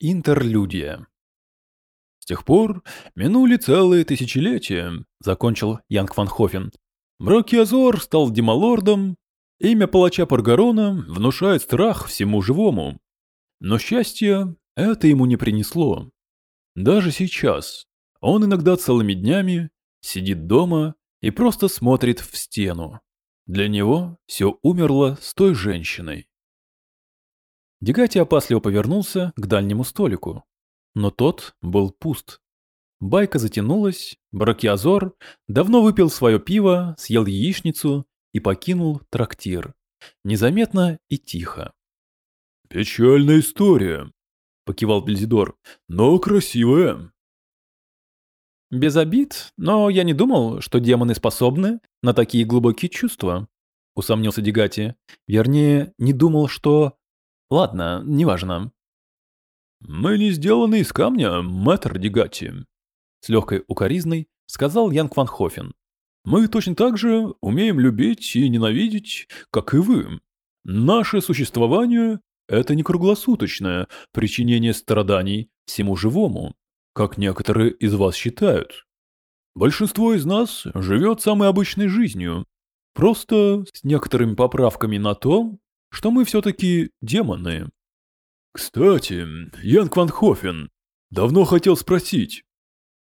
Интерлюдия. С тех пор минули целые тысячелетия, закончил Янг ван Хофен. Бракиазор стал демалордом, имя палача Паргарона внушает страх всему живому. Но счастья это ему не принесло. Даже сейчас он иногда целыми днями сидит дома и просто смотрит в стену. Для него все умерло с той женщиной. Дегати опасливо повернулся к дальнему столику. Но тот был пуст. Байка затянулась, Бракиазор давно выпил свое пиво, съел яичницу и покинул трактир. Незаметно и тихо. «Печальная история», — покивал Бельзидор, — «но красивая». «Без обид, но я не думал, что демоны способны на такие глубокие чувства», — усомнился Дегати. Вернее, не думал, что Ладно, неважно. Мы не сделаны из камня, мэтр Дегати. С легкой укоризной сказал Янг Ван Хофен. Мы точно так же умеем любить и ненавидеть, как и вы. Наше существование – это не круглосуточное причинение страданий всему живому, как некоторые из вас считают. Большинство из нас живет самой обычной жизнью, просто с некоторыми поправками на то, что мы все-таки демоны. Кстати, Янг Ван Хофен, давно хотел спросить,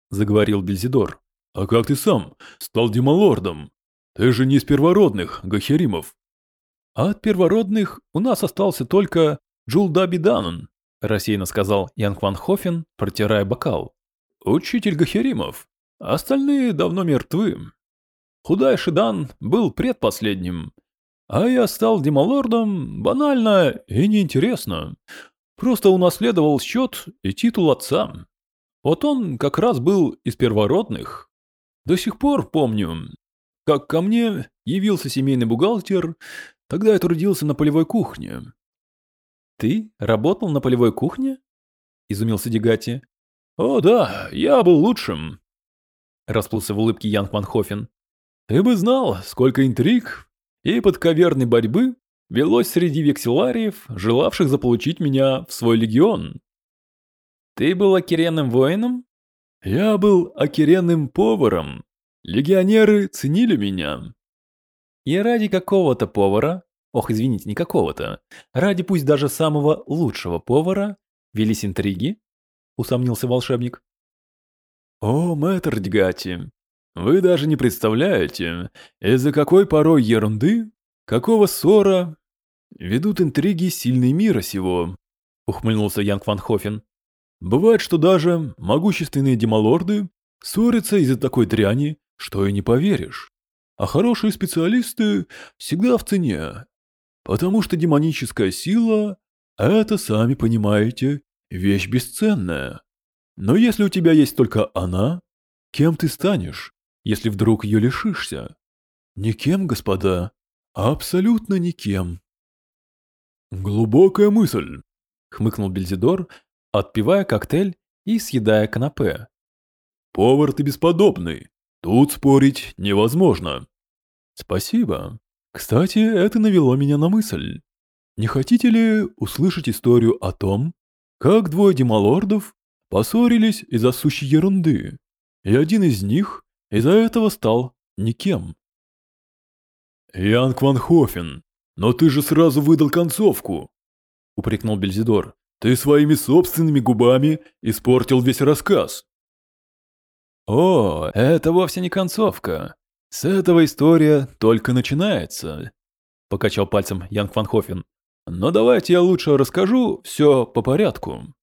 заговорил Бельзидор. А как ты сам стал демолордом? Ты же не из первородных, Гахеримов. А от первородных у нас остался только Джулдаби Данон, рассеянно сказал Янг Ван Хофен, протирая бокал. Учитель Гахеримов. Остальные давно мертвы. Худайший Дан был предпоследним, а я стал демолордом банально и неинтересно. Просто унаследовал счет и титул отца. Вот он как раз был из первородных. До сих пор помню, как ко мне явился семейный бухгалтер, тогда я трудился на полевой кухне. «Ты работал на полевой кухне?» – изумился Дегати. «О да, я был лучшим», – расплылся в улыбке Янг Ван Хофен. «Ты бы знал, сколько интриг и подковерной борьбы велось среди векселариев, желавших заполучить меня в свой легион. Ты был океренным воином? Я был океренным поваром. Легионеры ценили меня. И ради какого-то повара, ох, извините, не какого-то, ради пусть даже самого лучшего повара, велись интриги? Усомнился волшебник. О, мэтр Дгати, вы даже не представляете, из-за какой порой ерунды, какого ссора ведут интриги сильный мира сего, ухмыльнулся Янг Ван Хофен. Бывает, что даже могущественные демалорды ссорятся из-за такой дряни, что и не поверишь. А хорошие специалисты всегда в цене, потому что демоническая сила – это, сами понимаете, вещь бесценная. Но если у тебя есть только она, кем ты станешь? Если вдруг ее лишишься? Никем, господа, абсолютно никем. Глубокая мысль, хмыкнул Бельзидор, отпивая коктейль и съедая канапе. Повар ты бесподобный, тут спорить невозможно. Спасибо. Кстати, это навело меня на мысль. Не хотите ли услышать историю о том, как двое демалордов поссорились из-за сущей ерунды, и один из них из-за этого стал никем. «Янг Ван Хофен, но ты же сразу выдал концовку!» — упрекнул Бельзидор. «Ты своими собственными губами испортил весь рассказ!» «О, это вовсе не концовка. С этого история только начинается», — покачал пальцем Янг Ван Хофен. «Но давайте я лучше расскажу все по порядку».